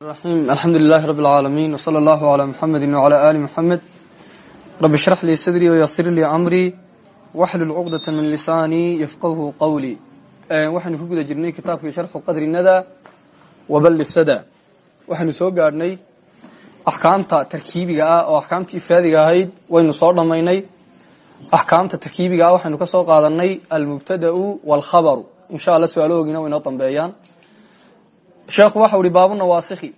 alxamdu lilahi rabi اlcaalamiin wsala allahu cala muxamedi wcala ali muxamed rabi ishrax lii sadrii wayasir lii amrii waxlul cuqdata min lisaanii yafqahu qawlii eh, waxaynu ku guda jirnay kitaabkii sharxu qadri nada waballi sada. Waxaynu soo gaadhnay axkaamta tarkiibiga ah oo axkaamta ifraadiga ahayd. Waynu soo dhammaynay. Axkaamta tarkiibiga ah waxaynu ka soo qaadanay almubtada'u waalkhabaru insha alla su'aalohoogina waynoo dambeeyaan sheekhu waxau ihi baabu nawaasikhi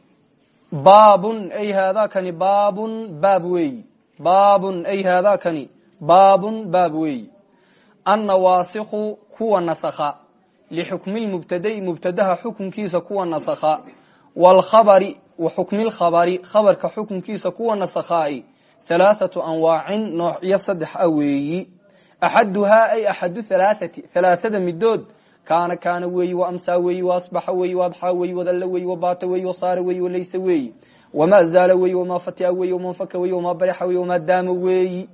baabun ay haadakani baabun baab weeyi baabun ay haadakani baabun baab weeyi annawaasikhu kuwa nasakha. Lixukmi lmubtadai mubtadaha xukunkiisa kuwa nasakha. Waalkhabari wa xukmi lkhabari khabarka xukunkiisa kuwa nasakhaai halaathatu anwaacin noocyo saddex a weeyi. Axaduhaa ay axadu halaathati halaathada midood kaana kaana weeyi waamsaa weeyi waasbaxa weeyi waadxaa weeyi wadalla weeyi wabaata weeyi wasaara weeyi walaysa weeyi wamaa zaala weeyi wamaa fatia weeyi wamanfaka weeyi wamaa barixa weeyi wamaa daama weeyi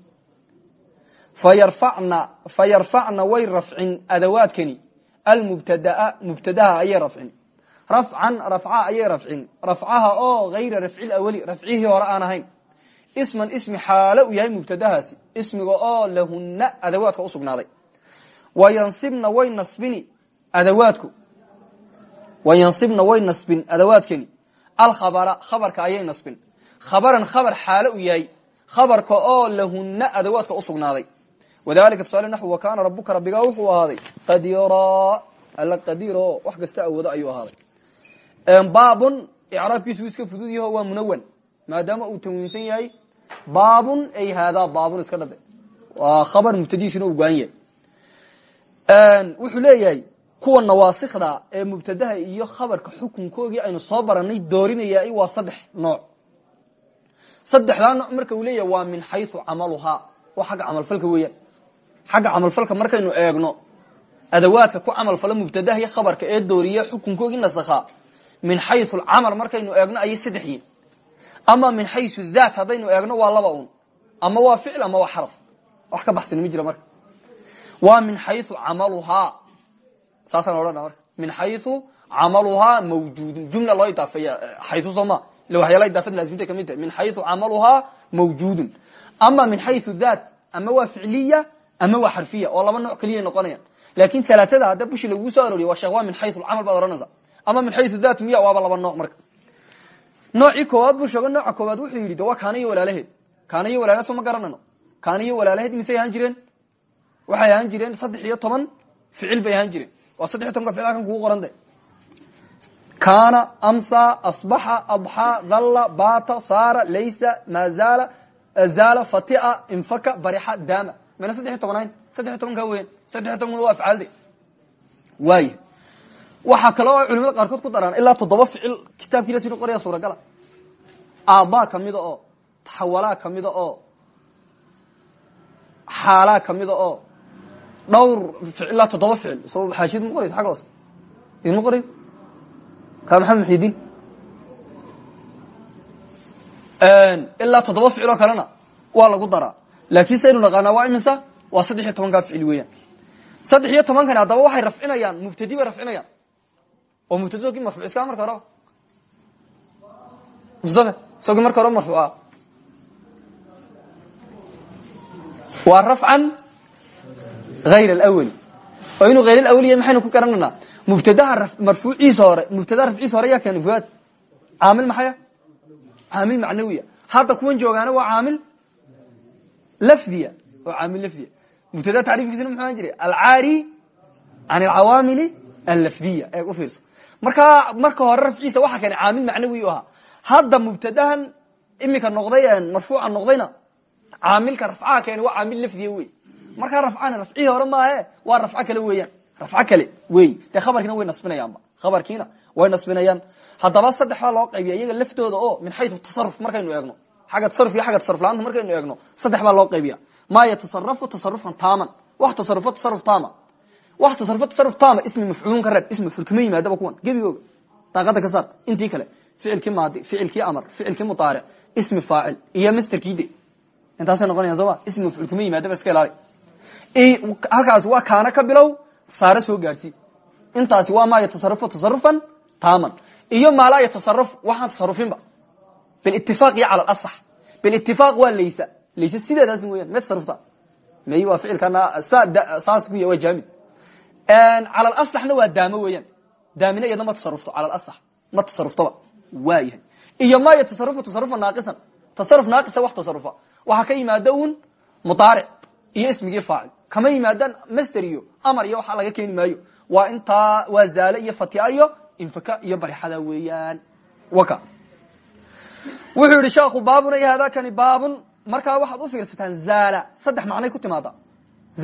fayarfacna fayarfacna way rafcin adawaadkani almubtadaa mubtadaha ayay rafcin rafcan rafca ayay rafcin rafcaha oo hayra rafci awali rafcihii hore aan isman ismi xaalo u yahay mubtadahaasi ismiga oo lahuna adawaadka usugnaaday wayansibna way nasbini adawaadku. Wayansibna way nasbin adawaadkani alkhabara khabarka ayay nasbin. Khabaran khabar xaalo u yahay. Khabarka oo lahuna adawaadka usugnaaday wadalika tusaale naxw wa kaana rabuka rabbigaa wuxuu ahaaday qadiira. Alla qadiiro wax kasta awoodo ayuu ahaaday. Baabun icraabkiisu iska fudud yaho waa munawan maadaama uu tanwiinsan yahay baabun ay haadaa baabun iska dhabe. Waa khabar mubtadiisuna u gaan yahay. Wuxuu leeyahay kuwa nawaasikda ee mubtadaha iyo khabarka xukunkoogii aynu soo baranay doorinaya waa saddex nooc. Saddexdaa nooc marka uu leeyahay waa min xayu camaluhaa waa xagga camalfalka weeyaan. Xagga camalfalka markaynu eegno adawaadka ku camalfala mubtadaha iyo khabarka ee dooriya xukunkoogii nasakhaa min xayu lcamal markaynu eegno ayay saddex yihiin ama min xayu daat haddaynu eegno waa laba un ama waa ficil ama waa xaraf. Wax ka baxsan ma jira marka. Waa min xayu camaluhaa saasaan odhana marka min xayu camaluhaa mawjuudun jumla loo idaafeeya xayu sooma ila waxyaala idaafada laazimta ka mid min xayu camaluhaa mawjuudun ama min xayu daat ama waa ficliya ama waa xarfiya oo laba nooc keliya noqonayaan laakiin talaatada hadda bushi lagugu soo arooriya waa sheekh min xayu lcamal baad ohanaysa min xayu daat miya waaba laba nooc marka noocii koowaad buu sheego nooca koowaad wuxuu yidhi de waa kaana iyo walaalaheed kaana iyo walaalaheed soo ma garanano kaana jireen waxay ahaan jireen saddex iyo bay ahaan jireen waa saddex iyo tobanka ficil halkan kugu qoran de kaana amsa asbaxa adxaa dhalla baata saara laysa maazaala zaala fatia infaka barixa daama mayna saddex iyo toban ahayn saddex tobanka weyan saddex iyo toban waa afcaalde waaya waxaa kale oo culimada qaarkood ku daraan ilaa toddoba ficil kitaabkiila sinu qoraya suuragala aadaa kamida oo taxawalaa kamida oo xaalaa kamida oo dhowr ilaa toddoba ficil so xaashiyad ma qoraysa xagga hoose. Idinma qorayn ka maxamed muxidiin ilaa toddoba ficil oo kalena waa lagu daraa. Laakiin saynu naqaanaa waa imisa? Waa saddex iyo tobankaa ficil weeyaan. Saddex iyo tobankani haddaba waxay rafcinayaan mubtadi bay rafcinayaan. Oo mubtadki marfuc iska marka horeba mustafe isagii marka hore marfuuca waa rafcan hayr alawali oo inuu hayr yahay maxaynu ku garananaa mubtadaha marfuuciisa hore mubtadaha rafciisa hore yaa keena fuaad caamil maxaya caamil macnawiya hadda kuwan joogaana waa caamil lafdiya oo caamil lafdiya mubtada tacriifkiisuna muxuu ahan jiray alcaari can alcawaamili allafdiya eeg ufiirso markaa marka hore rafciisa waxa keena caamil macnawi u ahaa hadda mubtadahan imika noqday marfuuca noqdayna caamilka rafcaha keena waa caamil lafdiya wey markaa rafcana rafcihii hore maahe waa rafco kale weeyaan. Rafco kale wey dee khabarkiina way nasbinayaanba khabarkiina way nasbinayaan. Haddaba saddex baa loo qaybiya iyaga laftooda oo min xayu tasaruf markaynu eegno. Xagga tasaruf iyo xagga tasaruf la'aanta markaynu eegno saddex baa loo qaybiya maa yatasarafu tasarufan taaman. Wax tasarufo tasaruf taama. Wax tasarufo tasaruf taama ismi mafcuulun ka ismi mafcuul yimaadaba kuwan. Gebigooga daaqada ka saar intii kale ficilkii maadi ficilkii amar ficilkii mudaaric ismi faacil iyo masterkiide intaasay noqonayan sooma ismi mafcuul yimaadaba iska ilaali halkaasi waa kaana ka bilow saare soo gaadhsii intaasi waa maa yatasarafu tasarufan taaman. Iyo maa laa yatasaraf waxaan tasarufinba bilitifaaq iyo cala alasax bilitifaaq waa laysa. Laysa sideedaas weyan ma tasarufta may waa ficilkana saas ku ya waa jaamid. Cala alasaxna waa daamo weeyaan daamina iyadna ma tasarufto cala alasax ma tasaruftaba waa yahay. Iyo ma yatasarufu tasarufa naaqisan. Tasaruf naaqisa wax tasarufa waxaa ka yimaada un mudaaric iyo ismigii faacil kama yimaadaan master iyo amar iyo waxaa laga keeni maayo. Waa intaa waa zaale iyo fatia iyo infaka iyo barixada weeyaan. Waka. Wuxuu yihi sheekhu baabun ay haadakani baabun. Markaa waxaad u fiirsataan zaala saddex macnay ku timaada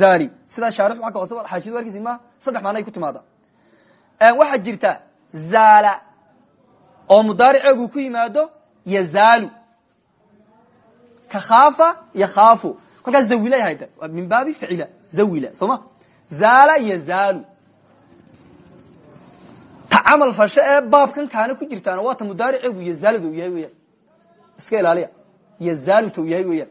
zali sidaa shaarix waa ka hoose xaashida warkiisi ma saddex macnay ku timaada waxaa jirta zaala oo mudaariceegu ku yimaado yazaalu. Ka khaafa yakaafu kolkaas zawila hayda waa min baabi ficila zawila soo ma zaala yazaalu ta camal kaana ku jirtaana waa ta mudaariceegu yazaalada u yahay weyaan iska ilaaliya. Yazaalu ta u yahay weeyaan.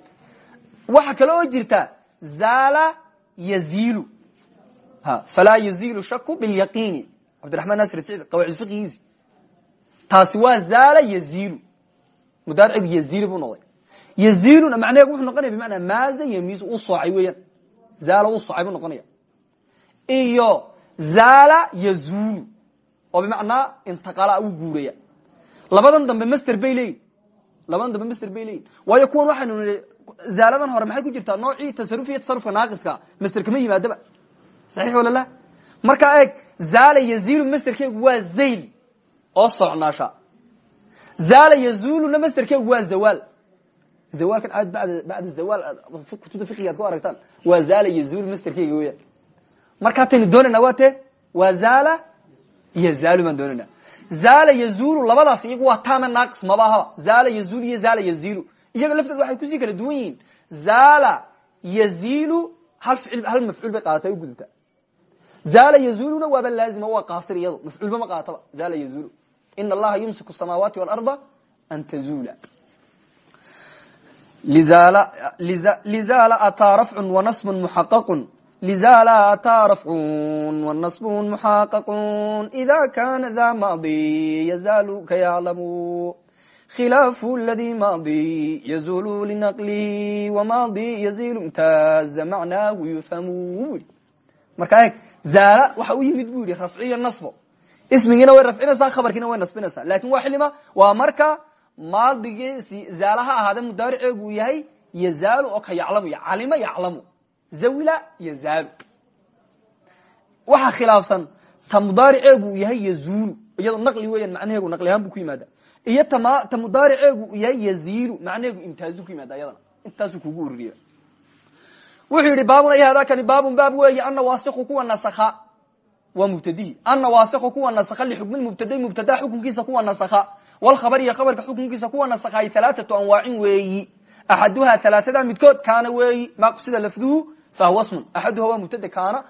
Waxa kale oo jirta zaala yaziilu falaa yaziilu shaku bilyaqiini cabdiraxmaan nasir siciid qawaacid fiqigiisi taasi waa zaala yaziilu mudaaricigu yaziilu buu yaziiluna macnaheegu wuxuu noqonaya bimacnaa maaza yamiisu uu soocay weeyaan. Zaala uu soocay buu noqonaya iyo zaala yazuulu oo bimacnaa intaqala uu guuraya labadan dambe master bay leeyihiin labadan dambe master bay leeyihiin waayo kuwan waxaynu nihi zaaladan hore maxay ku jirtaa? Noocii tasaruf iyo tasarufka naaqiska master kama yimaadaba. Saxiix wala la markaa eeg zaala yaziilu masterkeegu waa zayl oo socnaasha zaala zawaal zawaalkan aad bada zawaal kutubta fiqiga ad ku aragtaan waa zaala yazulu masterkeyga weeyaan markaataynu doonayna waa te waa zaala yazalu baan doonayna. Zaala yazulu labadaas iyagu waa tama naaqis maba ahaba zaala yazulu iyo zaala yazilu iyaga lafteed waxay ku sii kala duwan yihiin. Zaala yazilu hal ficil hal mafcuul bay qaadata u gudubta. Zaala yazuluna waaba laazima waa qaasir iyado mafcuulba ma qaataba. Zaala yazulu ina allaha yumsiku samaawaati waalarda an tazula lizaala ataa rafcun wanasbun muxaqaqun. Lizaala ataa rafcun wanasbun muxaqaqun. Ida kana da maadi yazaalu ka yaclamu khilaafu ladi maadi yazulu linaqlihi wamaadi yazilu imtaaza macnaahu yufhamu bui marka eeg zaala waxa u yimid bu yihi rafciyo nasbo. Ismigiina way rafcinaysaa khabarkiina way nasbinaysaa. Lakin waa xilima waa marka maadigiisi zaala ha ahaade mudaariceegu uu yahay yazaalu oo ka yaclamu calima yaclamu. Zawila yazaalu waxaa khilaafsan ta mudaariceegu uu yahay yazuulu iyadoo naqli weeyaan macnaheegu naqli ahaan buu ku yimaada iyo ta mudaariceegu uu yahay yaziilu macnaheegu imtaazu ku yimaada iyadana. Intaasuu kugu ururiya wuxuu yihi baabun ay hadakani baabun baab weeyi annawaasiku kuwa nasakha waa mubtadihi. Annawaasiku kuwa nasakha lixukmi mubtaday mubtada xukunkiisa kuwa nasakha wlkhabr iyo khabarka xukunkiisa kuwa nasakhay alaaatu anwaacin weeyi axaduhaa alaaada midkood kaana weeyi maqsida lafduhu fahuwa smun axaduha waa mubtada kaana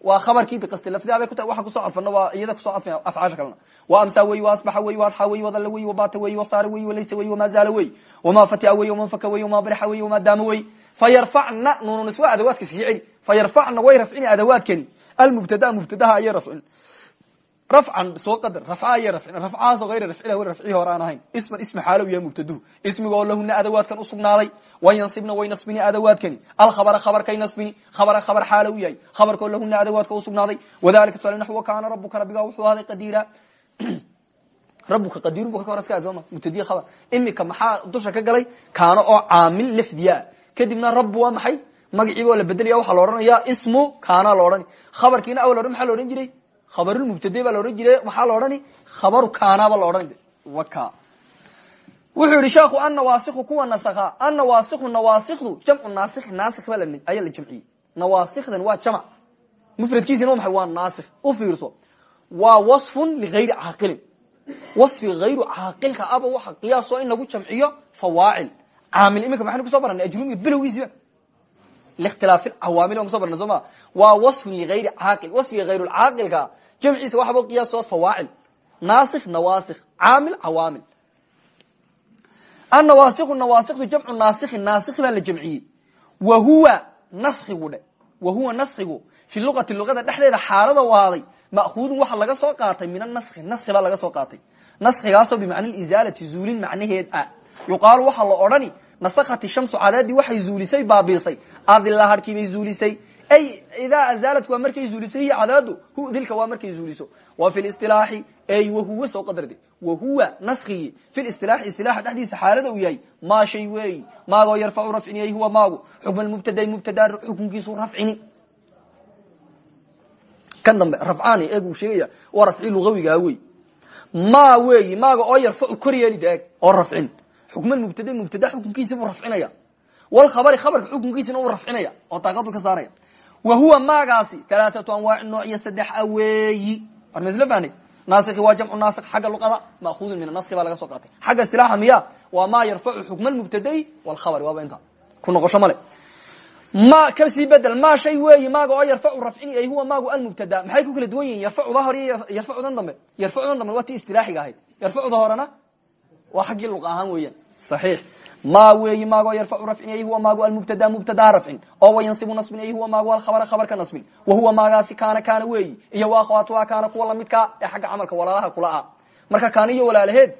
waa khabarkii biqasti lafdiha bay waa ku soo cadfana waa iyada ku soo cadfan afcaasha kalena wa amsa weyi wa asbaxa weyi wa adxa weyi wadalla weyi wabata weyi wasaara weyi walaysa weyi wama zaala weyi wama fatia weyi waman faka weyi wama barixa weyi wama daama weyi fayarfacna nuununis waa adawaadka iskaga celi fayarfacna way rafcini adawaadkani almubtada mubtadaha ayay rafcin rafcan soo qadar rafca ayay rafcin rafcahaasoo hayra rafcilah weli rafcihii hore aan ahayn. Isman ismi xaalow yaha mubtaduhu ismigaoo lahuna adawaadkan usugnaaday wayansibna way nasbini adawaadkani. Alkhabara khabarkay nasbini khabara khabar xaalow yahay. Khabarkoo lahuna adawaadka usugnaaday wadalika tusaale naxwo kaana rabuka rabbigaa wuxuu ahaaday qadiira. Rabuka qadiirun bu ka hor iska sooma mubtadiya khabar. Imika maxaa dusha ka galay? Kaana oo caamil lafdiyaa kadibna rabu waa maxay? Magaciiba waa la bedelaya waxaa la odhanaya ismu kaana la odhani. Khabarkiina awal hore maxaa la odhan jiray khabarulmubtade baa la odhan jiray. Maxaa la odhani khabaru kaanaba la odhan waka. Wuxuu yihi sheekhu annawaasikhu kuwa nasakha. Annawaasikhu nawaasikdu jamcu naasik naasik baa ayaa la jamciyey. Nawaasikdan waa jamc. Mufradkiisina wa maxay? Waa naasik u fiirso waa wasfun ligayri caaqilin. Wasfi hayru caaqilka aba waxa qiyaasoo in lagu jamciyo fawaacil. Caamil iminka maxaynu kuso baranay ajrumiga bilowgiisiba likhtilaafi cawaamil baan kuso barna soo ma waa wasfun ligayri caaqil wasfiga hayrulcaaqilka jamciisa waxaba qiyaaso fawaacil naasikh nawaasikh caamil cawaamil annawaasikhu nawaasikdu jamcu naasikhin naasikh baa la jamciyey wa huwa naskigu dhe wa huwa naskigu fi luqati luqada dhexdeeda xaalada u ahaaday ma'huudun waxa laga soo qaatay min anaskhi naskhi baa laga soo qaatay naskigaasoo bimacna izaalati zuulin macnaheed ah yuqaalu waxaa la odhani nasakhat shamsu cadeedii waxay zuulisay baabiisay adila harkiibay zuulisay. Ay idaa azaalat waa markay zuulisay hiy cadeedu hu dilka waa markay zuuliso. Wa fi listilaaxi ay wahuwa soo qadarde wahuwa naskigi fi listilaaxi istilaaxa dhexdiisa xaalada uu yahay. Maa shay weeyi maagoo yarfacu rafciniyay huwa maagu. Xukma mubtada mubtada xukunkiisu rafcini kan dambe rafcaani eeg uu sheegaya waa rafci lugawigaa wey. Ma weeyi maaga oo yarfacu kor yeeli daeg oo rafcin xukma mubtada mubtada xukunkiisa buu rafcinaya walkhabari khabarka xukunkiisana uu rafcinaya oo daaqadu ka saaraya. Wa huwa maagaasi alaaatu anwaaci noociyo saddex a weeyi war ma isla fahnay naasiki waa jamcu naasik xagga luqada ma'huudun min anaski baa laga soo qaatay. Xagga istilaaxa miya waa maa yarfacu xukma mubtadai walkhabari waaba inta ku noqosho male. Ma ka sii bedel ma shay weeyi maaga oo yarfacu rafcini ay huwa maagu almubtada. Maxay ku kala duwan yihiin yarfacuda hore iyo yarfacudan dambe. Yarfacudan dambe waa ti istilaaxiga ahayd. Yarfacuda horena waa xaggii luqa ahaan weeyaan saxiix ma weeyi maago yarfacu rafcin ay huwa maagu almubtada mubtadaa rafcin oo wayansibu nasbin ay huwa maagu alkhabara khabarka nasbin wa huwa maagaasi kaana kaana weeyi iyo wa akhwaatuha kaana kuwa lamidkaa ee xagga camalka walaalaha kula ah marka kaana iyo walaalaheed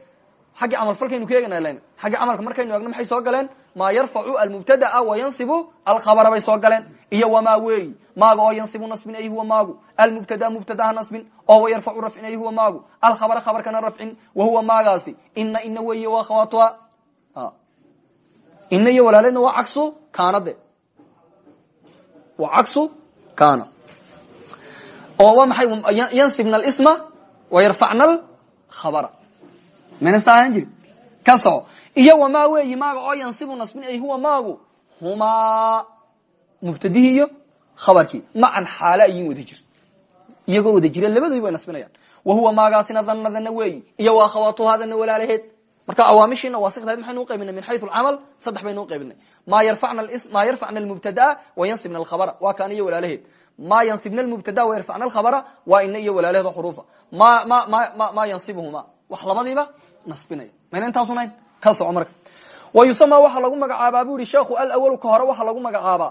xaggi camalfalkaynu ka eegana xaggi camalka markaynu eegno maxay soo galeen maa yarfacu almubtadaa wayansibu alkhabara bay soo galeen iyo wamaa weeyi maaga yansibu nasbin ay huwa maagu almubtada mubtadaha nasbin oo wayarfacu rafcin ay huwa maagu alkhabara khabarkana rafcin wa huwa maagaasi ina ina weeyi wa akhwaatuha ina iyo waa cagsu kaanade waa cagsu kaana oo waa maxay yansibna alisma wayarfacna alkhabara mayna saa ahaan jiri ka soco iyo wamaa weeyi maaga oo yansibu nasbin ay huwa maagu humaa mubtadihii iyo khabarkii macan ayin wada jir iyagoo wada jira labadoodi bay nasbinayaan wa huwa maagaasina danadana weeyi iyo waa khawaatuhaadana walaalaheed marka awaamishiina waasikdahayd maxaynu uqaybinay min xayu alcamal saddex baynu uqaybinay ma yarfacna almubtadaa wayansibna alkhabara. Waa kaana iyo walaalaheed. Ma yansibna almubtada wayarfacna alkhabara waa ina iyo walaalaheed oo xuruufa. Ma ma ma ma yansibuhuma wax labadiiba nasbinaya. Mayna intaasunayn ka soco marka. Wayusama waxaa lagu magacaabaa bu yihi sheekhu alawalu ka hore waxaa lagu magacaabaa.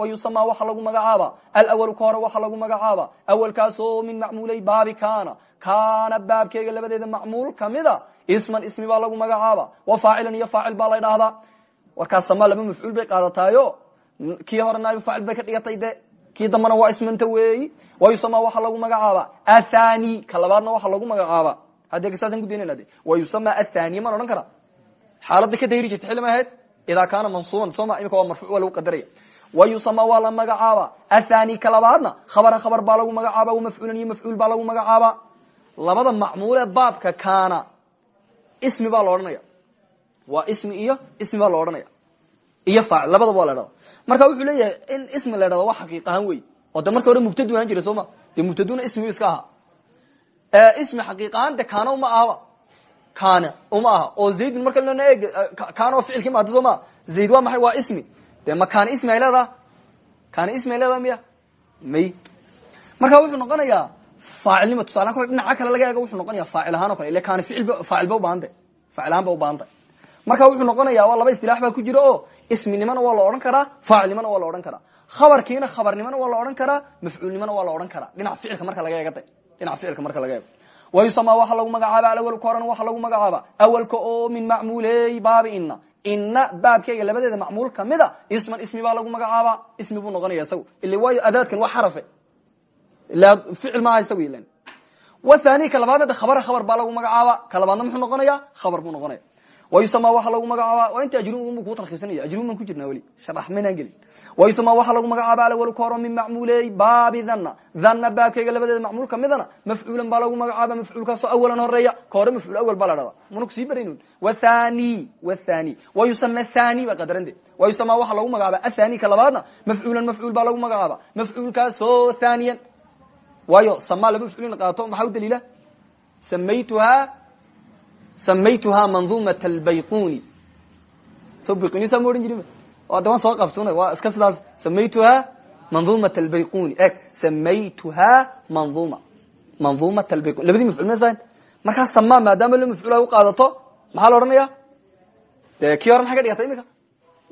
Wayusama waxaa lagu magacaabaa. Alawalu ka hore waxaa lagu magacaabaa. Awalkaasoo min macmuulay baabi kaana. Kaana baabkeega labadeeda macmuul kamida isman ismi baa lagu magacaaba. Wa faacilan iyo faacil baa la dhahdaa warkaas sama laba mafcuul bay qaadataayo. Kii hore naib faacil bay ka dhigatay de. Kii dambana waa ismanta weeyi. Wayusama waxaa lagu magacaabaa athani. Ka waxaa lagu magacaabaa hadde saasaan kudaynana de wayusama athani maan odhan kara. Xaalada ka dayri jirta xilli ma kaana mansuuban sooma imika waa marfuuc waa lagu qadaraya. Wayusama waa la magacaaba. Athani ka labaadna khabar baa lagu magacaaba. Mafcuulan iyo mafcuul baa lagu magacaaba. Labada macmuulee baabka kaana ismi baa la odhanaya. Waa ismi iyo ismi baa la odhanaya. Iyo faacil labadaba waa la dhahda marka wuxuu leeyahay in ismi la dhahdo waa xaqiiq ahaan wey oo de marka hore mubtadu ahaan jira sooma dee mubtaduna ismigu iska ahaa. Ismi xaqiiq ahaan de kaana uma ahaba? Kaana uma aha. Oo zaydun marka lona eeg kaana oo ficilkii maada soo maa zayd waa maxay? Waa ismi. Dee ma kaana ismi ay leedaha kaana ismi ay leedaha miya? May. Marka wuxuu noqonayaa faacilnima tusaalahan kole dhinaca kale laga eego wuxuu noqonaya faacil ahaan o kale ile kaana ficil faacil ba ubahantay faacil ahaan ba marka wuxuu noqonaya waa laba istilaax baa ku jira oo isminimana waa la odhan karaa faacilnimana waa la odhan karaa. Khabarkiina khabarnimana waa la odhan karaa mafcuulnimana waa la odhan karaa. Dhinaca ficilka marka laga eegada dhinaca ficilka marka laga eego. Wayusama waxaa lagu magacaaba alawalka horena waxaa lagu magacaaba awalka oo min macmuuley baabi ina ina baabkeyga labadeeda macmuul kamida isman ismi baa lagu magacaaba ismi buu noqonaya isagu. Ila waayo adaadkan waa xarafe ficil maaha isagu ilan wathani ka labaadna de khabara khabar baa lagu magacaaba ka labaadna muxuu noqonaya khabar buu noqonaya wayusama waxaa lagu magacaaba waa inta ajruun bu kuu talkiisanaya ajruun baan ku jirnaa weli sharax maynaan gelin wayusama waxaa lagu magacaaba alawal ka horo min macmuuley baabi dhanna dhanna baabkeyga labadeeda macmuul kamidana mafcuulan baa lagu magacaaba mafcuulkaasoo awalan horreeya ka hore mafcuul awal baa la dhahda mana ku sii baraynun wathani wathani wayusama thani baa qadarande wayusama waxaa lagu magacaaba athani ka labaadna mafcuulan mafcuul baa lagu magacaaba mafcuulkaasoo thaniyan waayo sama laba mafcuulin qaato maxaa u daliila? Samaytuhaa samaytuhaa mandumat albayquni so bayquni saa ma odhan jirin de waan soo qabtuna waa iska sidaas. Samaytuhaa mandumat albayquni eg samaytuhaa manduma mandumat albayquni labadii mafcuul mesahan markaa sama maadaama la mafcuula u qaadato maxaa la odhanaya de kii hore maxay ka dhigatay imika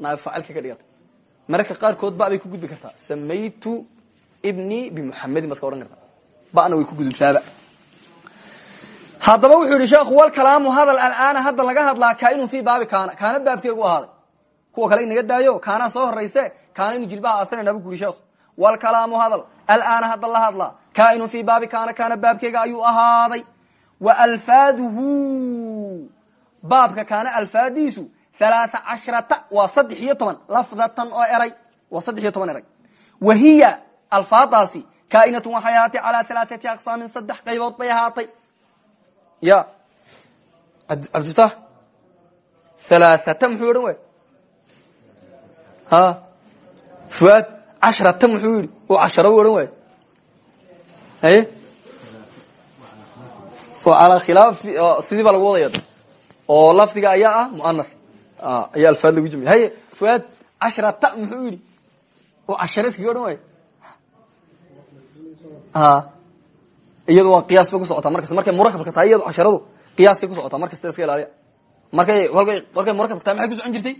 naab faacilka ka dhigatay. Mararka qaarkood ba bay ku gudbi kartaa. Samaytu ibni bimuxamedin baad ka odhan kartaa bana way ku gudubtaaba. Haddaba wuxuu yihi sheekhu walkalaamu hadal alaana hadda laga hadlaa kaainun fi baabi kaana. Kaana baabkeegu ahaaday. Kuwa kale inaga daayo kaanaa soo horayse kaana inu jilbaha aasanayna bu ku yihi sheekhu walkalaamu hadal alaana hadda la hadlaa kaainun fi baabi kaana kaana baabkeega ayuu ahaaday. Wa alfaaduhu baabka kaana alfaadiisu halaata cashrata waa lafdatan oo eray waa saddex iyo toban eray alfaadaasi kaainatun waxay ahaatay calaa alaaati aqsaamin saddex qaybood bay ahaatay. Ya cabdifatax halaaata muxuu odhan way fuaad cashrata muxuu yidhi oo cashara u odhan waay haye alaa khilaaf sidii baa lagu wadaya oo lafdiga ayaa ah muana ayaa alfaad lagu jamiy haye fuaad cashrata muxuu yidhi oo cashara iskaga odhan waay iyadu waa qiyaas bay ku socotaa markasta markay murakabka tahay iyadu casharadu qiyaaskay ku socotaa. Markasta iska ilaaliya. Markay kolkay murakabka tahay maxay ku socon jirtay?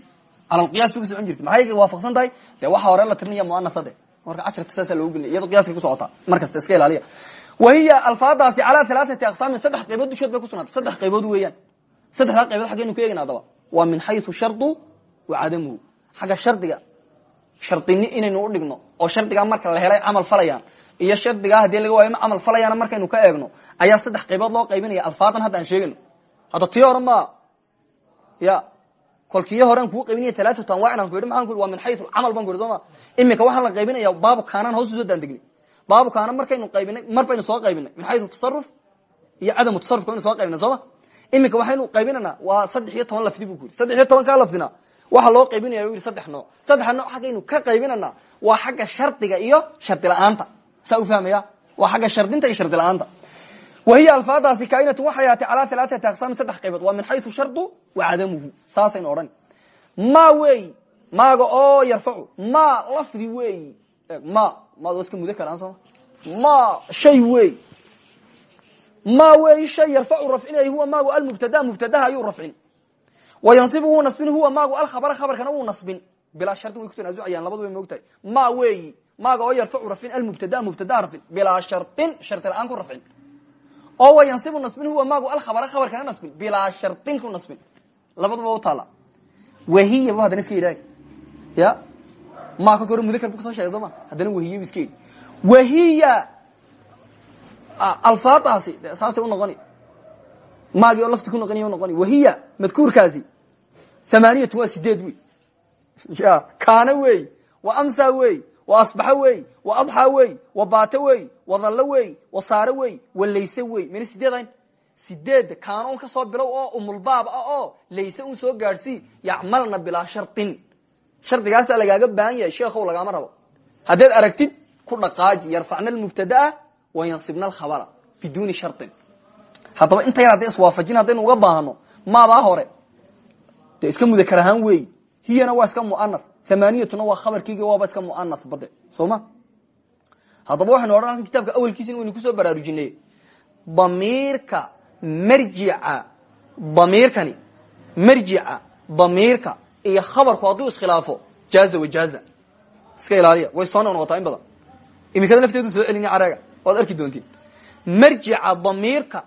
Calalqiyaas bay ku socon jirtay. Maxay waafaqsan tahay? Dee waxa hore la tirinaya muanasa de marka casharka saasaa loogu gelinaya iyado qiyaaskay ku socotaa. Markasta iska ilaaliya. Wa hiya alfaadaasi calaa alaaati aqsaamin saddex qaybood dushood bay ku sugnaatay saddex qaybood weeyaan. Saddexdaa qaybood xaggeynu ka eegayna adaba waa min xayu shardu wa cadamuhu. Xagga shardiga shardini inaynu udhigno oo shardigaa marka la helay camal falayaan iyo shardigaa haddii laga waayo ma camal falayaana markaynu ka eegno ayaa saddex qaybood loo qaybinaya alfaadan hadda aan sheegayno hadda tii hore ma. Ya kolkiyo horean kuu qaybinaya talaatatu anwaacin aan ku yidhi ku yidhi min xayu camal baan ku yidhi soo ma. La qaybinaya baabu kaanaan hoos u soo daandegnay baabu kaana markaynu qaybinay mar baynu soo qaybinay. Min xayu tasaruf iyo cadamu tasarufka baynu soo qaybinay sooma iminka waxaynu qaybinana waa saddex iyo toban lafdi bu ku yidhi. Saddex lafdina waxaa loo qaybinaya u saddex nooc. Saddexa nooc xaggaynu ka qaybinana waa xagga shardiga iyo shardi la'aanta saa u fahmaya? Waa xagga shardinta iyo shardi la'aanta. Wa hiya alfaadaasi kaainatu waxay ahaatay calaa alaaati aqsaami saddex qaybood. Waa min xayu shardu wa cadamuhu. Saasaynu odhan. Ma weyi maaga oo yarfacu. Ma lafdi weyi ma maad waa iska muda karaan sooma ma? Shay wey. Ma weyi shay yarfacu rafcinay huwa maagu almubtada mubtadaha ayuu rafcin. Wa yansibu wuu nasbin huwa maagu alkhabara khabarkana wuu nasbin bilaa shardin way ku tanaasucayaan labadu way moogtahay ma weyi maaga oo yarfacu rafcin almubtada mubtadaha rafcin bilaa shardin shardi la'aan ku rafcin oo wa yansibu nasbin huwa maagu alkhabara khabarkana nasbin. Bilaa shardin ku nasbin. Labaduba u taala. Wahiya bu haddana iska yidhaag ya? Maa kolka hore mudakar bu ka soo sheegay sooma haddana wahiya bu iska yidhi. Wahiya alfaadaasi saasay unoqoni maagii oo lafti ku noqoniy unoqoni wahiya madkuurkaasi thamaniyatu waa sideed wey ya kaana wey wa amsa wey wa asbaxa wey wa adxa wey wa baata wey wa dallo wey wa saare wey wa layse wey. Mina sideed ayn sideedda kaana un ka soo bilow oo umulbaab ah oo layse un soo gaadhsii yacmalna bilaa shardin shardigaasaa lagaaga baahan yahay sheekhow lagaama rabo. Haddaad aragtid ku dhaqaaji yarfacna almubtadaa wa yansibna alkhabara biduuni shardin haddaba inta yar hadday iswaafajin haddaynu uga baahano maadaa hore. Dee iska mudakar ahaan hiyana waa iska mu'anath thamaniyatuna waa khabarkiigi waaba iska mu'anath bade. Soo ma haddaba waxaynu odhan halkan kitaabka awelkiisa in waynu ku soo baraarujinay. Damiirka marjica damiirkani marjica damiirka iyo khabarku hadduu iskhilaafo jaaza wajaaza iska ilaaliya. Way soo noqnoqotaa in badan. Imikada lafteedu soo celini careega waad arki doontiin. Marjica damiirka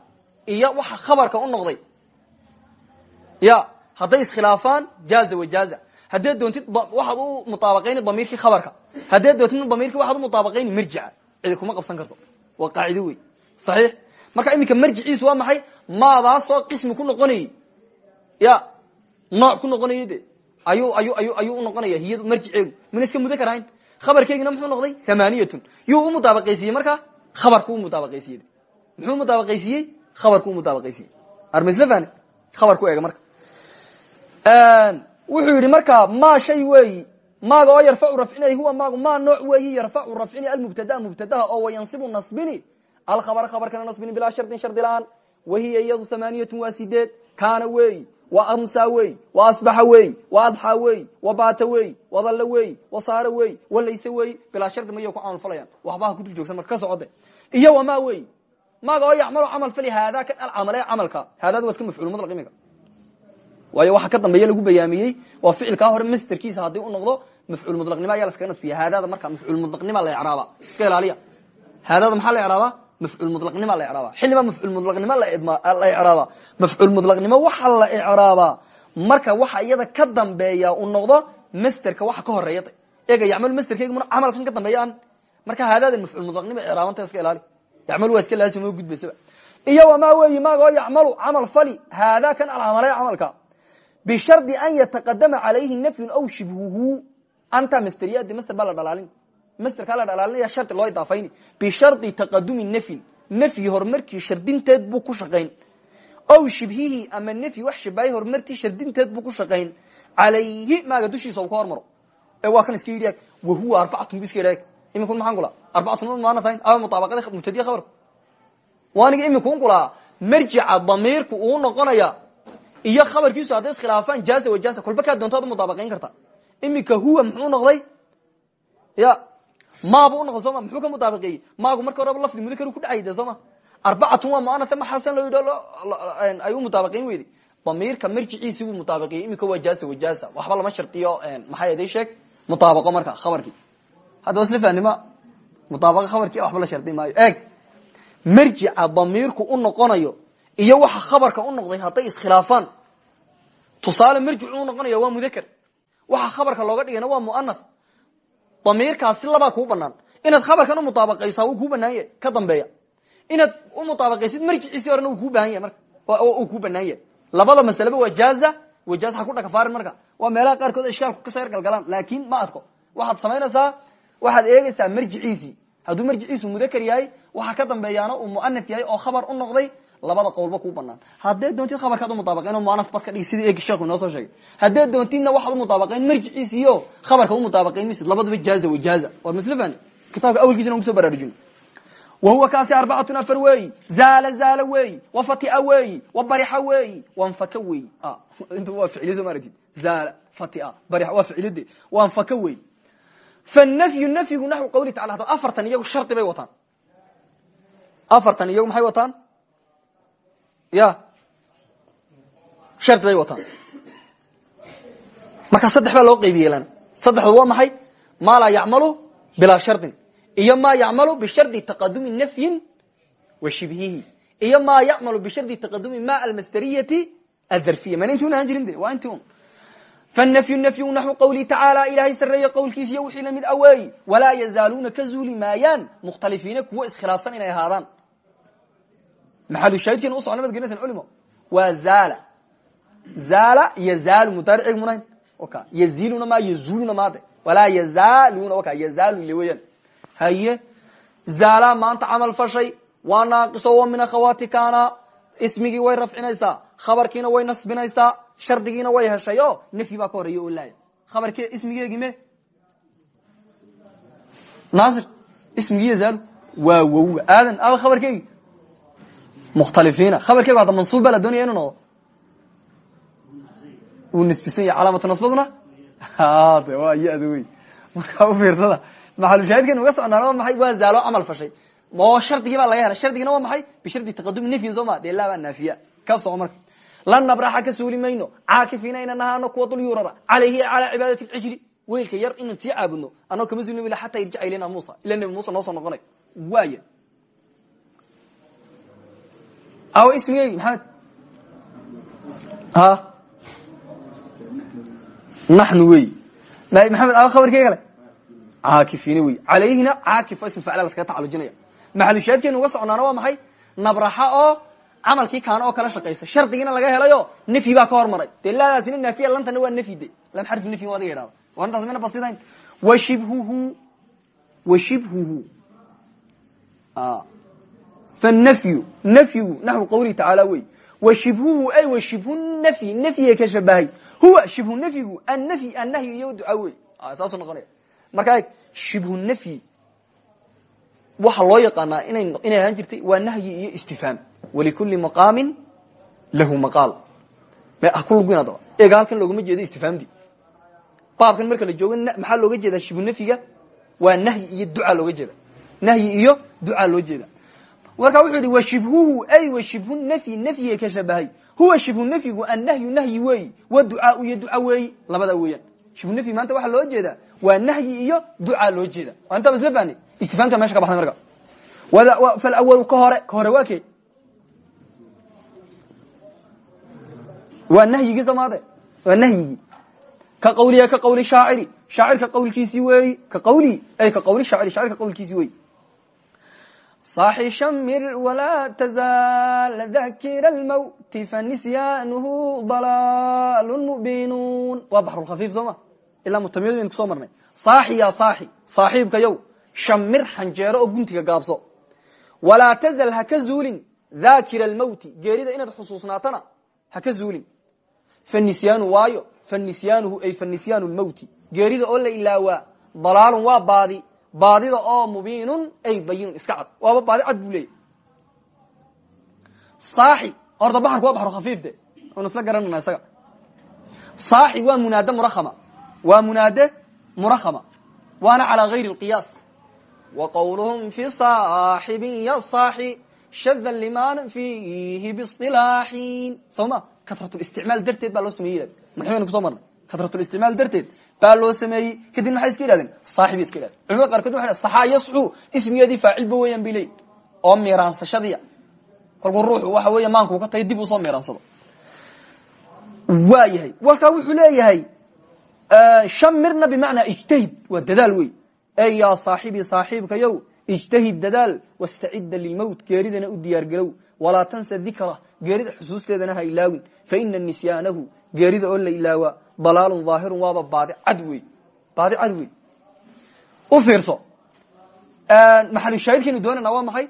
iyo waxa khabarka u noqday. Ya hadday iskhilaafaan jaaza wajaaza haddaad doontid waxaad u mutaabaqayni damiirkii khabarka. Haddaad doontidna damiirkii waxaad u mutaabaqayni marjica cidi kuma qabsan karto. Waa qaacido wey saxiix? Marka iminka marjiciisu waa maxay? Maadaasoo qismi ku noqonayey ya nooc ku noqonayey de ayuu ayu ayu ayuu unoqonaya hiya marjiceegu mina iska mudo karahayn khabarkeygina muxuu noqday? Thamaniyatun yuu u mutaabaqaysiiyey marka? Khabarku u mutaabaqaysiiyey muxuu mutaabaqaysiiyey? Khabarku u mutaabaqaysiiyey. Armasla fahne khabarku eega marka wuxuu yidhi marka ma shay weeyi maaga oo yarfacu rafcinay huwa maagu ma nooc weeyi yarfacu rafcini almubtada mubtadaha oo wayansibu nasbini. Alkhabara khabarkana nasbini bilaa shardin shardi la'aan. Wahiya iyadu thamaniyatun waa sideed. Kaana weeyi wa amsa wey wa asbaxa wey wa adxa wey wa baata wey wa dalla wey wa saare wey wa layse wey. Bilaa shardi mayo ku camal falayaan. Waxbaha kudul joogsan marka ka socode. Iyo wamaa wey maaga oo yacmalu camal fali haadaa ka alcamale camalka. Haadaad waa iska mafcuul mutlaq iminka waayo waxa ka dambeeya lagu bayaamiyey waa ficilkaa hore masterkiisa haddii u noqdo mafcuul mutlaqnimo ayaa laskaga nasbiya. Haadaada marka mafcuul mutlaqnima la ecraaba iska ilaaliya. Haadaada maxaa la ecraabaa mafcuul mulaqnima la icraaba. Xilliba mafcuul mulaqnimo la icraaba. Mafcuul mulaqnimo waxa la icraabaa marka waxa iyada ka dambeeya uu noqdo masterka waxa ka horreeya ega yacmal masterkegmuna camalkan ka dambeeya an marka haadaadan mafcuul mulaqnima icraabanta iska ilaali. Yacmal waa iska laazimo gudbaysaba iyo wamaa weeyi maagoo yacmalu camal fali. Haadaa kan alcamalay camalka bishardi an yataqadama calayhi nafyun aw shibhuhu anta masteriyadi master baa la dhalaalin masterkaa la dhalaalinaya shardi loo idaafayni bishardi taqadumi nafyin nafyi horumarkii shardinteed buu ku shaqayn ow shibhihi ama nafyi wax shabahay horumartii shardinteed buu ku shaqayn calayhi maaga dushiisa u ka hormaro ee waa kan iska yidhi wahuwa arbacatun bu iska yidhi iminkun maxaan kula arbacatun maana tahayn awa mutaabaqada mubtadiya khabarku waaniga iminkun kulaa marjica damiirku uu noqonaya iyo khabarkiisu hadday iskhilaafaan jaaza wajaza kolba kaa doontaad u mutaabaqayn karta. Iminka huwa muxuu noqday? Ya maabu unoqday soo ma? Muxuu ka mutaabaqeeyey maagu marka horeba lafdi mudakar ku dhacay de soo ma? Arbacatun waa muanatha maxasan loo yidhi ay u mutaabaqayn weyday damiirka marjiciisi buu mutaabaqeeyey iminka waa jaasa wajaza waxba lama shardiyo maxay aday sheeg? Mutaabaqo marka khabarkii hadda wasla fahnima mutaabaqa khabarkii waxba la shardi maayo. Eeg marjica damiirku u noqonayo iyo waxa khabarka u noqday hadday iskhilaafaan. Tusaale marjicu u waa mudakr waxa khabarka looga dhigayna waa muanath damiirkaasi labaa kuu banaan inaad khabarkan umutaabaqaysa wuu kuu banaan ka dambeeya. Inaad umutaabaqaysid marjiciisii horena uu kuu baahan yahay marka. Uu kuu banaan labada masaleba waa jaaza wajaaz ha ku dhakafaarin marka. Waa meelaha qaarkood ishkaalku ka soo yar galgalaan laakin ma adko. Waxaad samaynaysaa waxaad eegaysaa marjiciisii hadduu marjiciisu mudakr yahay waxa ka dambeeyaana uu muanath yahay oo khabar u noqday labada qowlba kuu banaan. Haddee doontid khabarkaad umutaabaqayn oo muanaf bad ka dhigi sidii eegi sheekhu inoo soo sheegay. Haddee doontidna waxaad umutaabaqayn marjiciisiyo khabarka umutaabaqayn misid labadaba jaaza wajaaza. War maslafani kitaabka awelkiisana kuso baraarujin. Wahuwa kaasi arbacatun afar weeyi zaala zaala weeyi wafatia weeyi wabarixa weeyi wanfaka weeyi inta waa ficiliy soo ma aragtid. Zaala fatia barixa waa ficilide wanfaka weeyi fanafyu nafyigu naxwi qawli tacala afartan iyagu shardi bay wataan. Afartan iyagu maxay wataan ya. Shardi bay wataan. Marka saddex baa loo qeybiye lan. Saddexdu waa maxay? Maa laa yacmalu bilaa shardin. Iyo maa yacmalu bishardi taqadumi nafyin wa shibhihi. Iyo maa yacmalu bishardi taqadumi ma almasderiyati adharfiya mana inti un ahaan jirin de? Waa inti un fanafyu nafyu naxwu qawlihi tacaala ilaahay sareeye qowlkiisa iyo wixii la mid aweey walaa yazaaluuna ka zuuli maayaan mukhtalifiina kuwo iskhilaafsan inay ahaadaan maxalu shaahidkeena usocona mad garanaysan culimo. Waa zaala. Zaala yazaalu mudaaricig munayn. Waka yaziluna ma yazuluna maade walaa yazaaluna waka yazaalu le weeyaan haye zaala maanta camal fashay waa naaqiso wa min akhawaati kana ismigii way rafcinaysaa khabarkiina way nasbinaysaa shardigiina way heshay. O nafyi baa ka horreeya oo laaya. Khabarke ismigeegi me. Naasir ismigii yazaalu. Waa wowga. Aadan a khabarkeegi mukhtalifiina khabarkeegu hadda mansuub baa la doonaya inu noqdo uu nisbisan yahay calaamatu nasbaduna de waa ya-da wey markaa u fiirsada maxalushaahidkan uga socnaana waa maay waa zaalo camal fashay oo shardigii baa laga helay shardigina waa maxay bishardi taqadumi nafyin soo ma dee laabaa naafiya ka soco marka lan nabraxa ka suuli mayno caakifiina ina nahaano kuwa dul yuurara calayhi calaa cibaadati lcijri weylka yar inuu sii caabudno anao kama suuli mayno xataa irjica ilayna muusa ila nebi muuse noo soo noqonay waaya aw ismigeegi maxamed ha? Naxnu wey. Maxamed aw khabarkee kale caakifiina wey. Calayhina caakif ismi facla laskaga tacalujinaya. Maxalushaadkeenu uga socnaana waa maxay? Nabraxa oo camalkii kaana oo kala shaqaysa. Shardigiina laga helayo nafyi baa ka hormaray. Dee laadaasina naafiya lantana waa nafyi de. Lan xarfi nafyi adiga idhahda waa intaas mayna basidayn washibhuhu. Washibhuhu fanafyu nafyigu naxwu qawlihi tacaala wey washibhuhu ay washibhu nafyi nafyiga ka shabahay huwa shibhu nafyigu annafyi annahyi iyo duca wey saasuu noqonaya marka eg shibhu nafyi waxa loo yaqaanaa inay ahaan jirtay waa nahyi iyo istifhaam walikuli maqaamin lahu maqaal ku lugin adaba eega halkan loogama jeedo istifhaamti baabkan marka la joogo maxaa looga jeedaa shibhu nafyiga waa nahyi iyo duca looga jeeda nahyi iyo duca loo jeeda marka wuxuu yihi washibhuhu ay washibhu nafyi nafyiga ka shabahay. Huwa shibhu nafyigu annahyu nahyi weeyi waducaau iyo duca weeyi labadaa weeyaan. Shibhu nafyi maanta waxaa loo jeedaa waa nahyi iyo duca loo jeeda intaa isla fahni istifhaamta meesha ka baxday marka. Falawalu ka hore ka hore waa kee? Waa nahyigii somaade waa nahyigii ka qawliya ka qawli shaaciri shaacirka qawlkiisii weeyi ka qawlihi ay ka qawli shaaciri shaacirka qawlkiisii weeyi صاحي شمر ولا تزال ذاكر الموت فنسيانه ضلال مبينون waa بحر الخفيف sooma ilaa mutamiad baynu kusoo marnay صاaxi ya صاaxi صaaxiibka yow shamir xanjeero oo guntiga gaabso walaa tزl ha ka zuulin ذاkira الmوti geerida inaad xusuusnaatana ha ka zuulin fanisyaanu waayo fanisyaanhu ay fanisyan الmوti geerida oo la ilaawaa ضalaalun waa baadi baadida oo mubiinun ay bayinun iska cad. Waaba baadi cad buu leeyahy saaxi horta baxarku waa baxru khafiif de. Anu isla garanana isaga. Saaxi waa munaade murahama waa munaade murahama waana calaa gayri اlqiyaas wa qawluhum fi saaxibin ya saaxi shadan liman fiihi bisilaaxin soo ma? Katratulisticmaal darteed baa loo sameeyey. Marxbaynu kuso marnay? Katratulisticmaal darteed baa loo sameeyey kadib maxay iska yidhahdeen saaxibi iska yidhahdeen. Culimada qaarkood waxay saxaa yasxu ismigeedii faacilba weeyaan bay leeyihiin oo miiraansashadiya kolkuu ruuxu waxa weeye maankuu ka tagay dib u soo miiraansado. Waa yahay. Walkaa wuxuu leeyahay shamirna bimacnaa ijtahid waa dadaal wey ey yaa saaxibii saaxiibkayow ijtahid dadaal wastacida lilmowt geeridana u diyaargarow walaa tansa dikra geerida xusuusteedana ha ilaawin. Faina nisyaanahu geerida oo la ilaawaa dalaalun daahirun waaba baadi cad wey baadi cad wey u fiirso. Maxalushaahidkaynu doonayna waa maxay?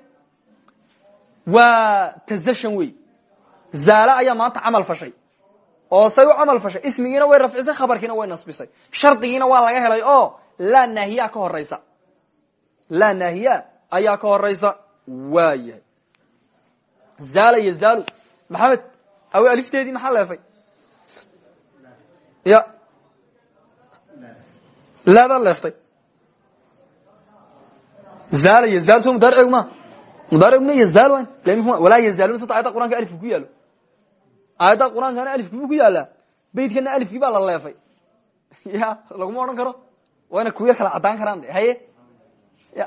Waa tazashan wey zaale ayaa maanta camal fashay. Oo say u camal fashay. Ismigiina way rafcisay khabarkiina way nasbisay. Shardigiina waa laga helay oo laa naahiya ka horeysa laa naahiya ayaa ka horeysa waa yahay zaala yazaalu maxamed awe alifteedii maxaa leefay ya laadaa leeftay zaala yazaal so mudaaricgu ma mudaaricguna yazaal wan walaa yazaaluna sota ayadda qur'anka alifku ku yaalo. Aayadda qur'aankana alifki buu ku yaalaa beytkana alifkii baa la leefay. Ya laguma odhan karo. Wayna ku yar kala karaan haye? Ya.